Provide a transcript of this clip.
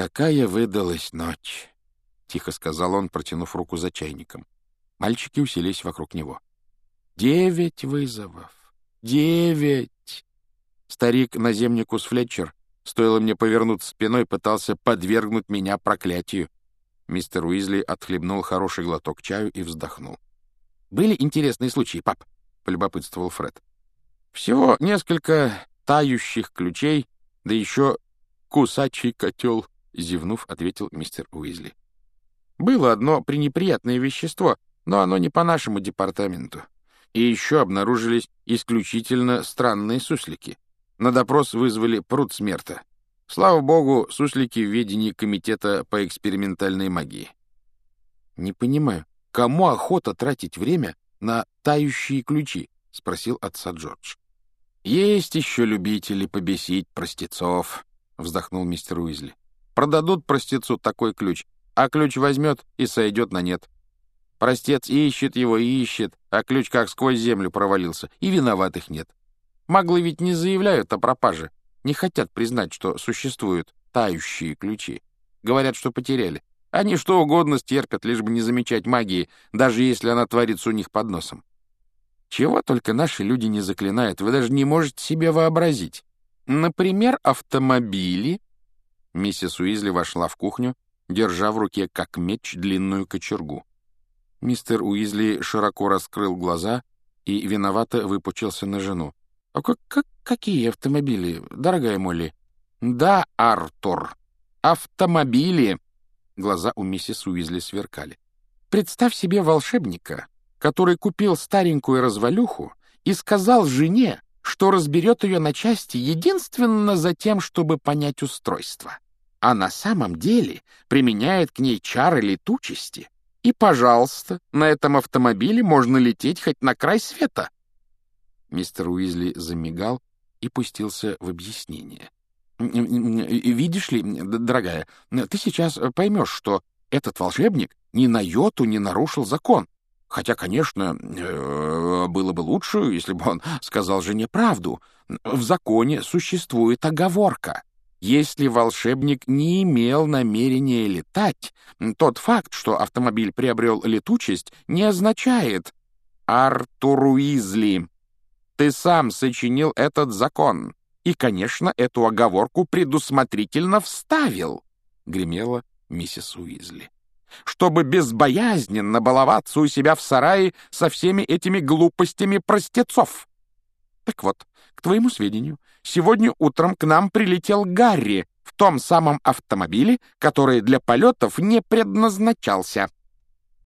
«Какая выдалась ночь!» — тихо сказал он, протянув руку за чайником. Мальчики уселись вокруг него. «Девять вызовов! Девять!» Старик-наземникус Флетчер, стоило мне повернуться спиной, пытался подвергнуть меня проклятию. Мистер Уизли отхлебнул хороший глоток чаю и вздохнул. «Были интересные случаи, пап?» — полюбопытствовал Фред. «Всего несколько тающих ключей, да еще кусачий котел», — зевнув, ответил мистер Уизли. «Было одно пренеприятное вещество, но оно не по нашему департаменту. И еще обнаружились исключительно странные суслики. На допрос вызвали пруд смерта. Слава богу, суслики в ведении Комитета по экспериментальной магии». «Не понимаю, кому охота тратить время на тающие ключи?» — спросил отца Джордж. «Есть еще любители побесить простецов», — вздохнул мистер Уизли. «Продадут простецу такой ключ, а ключ возьмет и сойдет на нет. Простец ищет его и ищет, а ключ как сквозь землю провалился, и виноватых нет. Маглы ведь не заявляют о пропаже, не хотят признать, что существуют тающие ключи. Говорят, что потеряли. Они что угодно стерпят, лишь бы не замечать магии, даже если она творится у них под носом. Чего только наши люди не заклинают, вы даже не можете себе вообразить. Например, автомобили. Миссис Уизли вошла в кухню, держа в руке, как меч, длинную кочергу. Мистер Уизли широко раскрыл глаза и виновато выпучился на жену. «А как, как, какие автомобили, дорогая Молли?» «Да, Артур, автомобили!» Глаза у миссис Уизли сверкали. «Представь себе волшебника, который купил старенькую развалюху и сказал жене, что разберет ее на части единственно за тем, чтобы понять устройство, а на самом деле применяет к ней чары летучести. И, пожалуйста, на этом автомобиле можно лететь хоть на край света. Мистер Уизли замигал и пустился в объяснение. «Видишь ли, дорогая, ты сейчас поймешь, что этот волшебник ни на йоту не нарушил закон. Хотя, конечно, э, было бы лучше, если бы он сказал жене правду. В законе существует оговорка. Если волшебник не имел намерения летать, тот факт, что автомобиль приобрел летучесть, не означает «Артур Уизли, ты сам сочинил этот закон, и, конечно, эту оговорку предусмотрительно вставил», — гремела миссис Уизли чтобы безбоязненно баловаться у себя в сарае со всеми этими глупостями простецов. Так вот, к твоему сведению, сегодня утром к нам прилетел Гарри в том самом автомобиле, который для полетов не предназначался.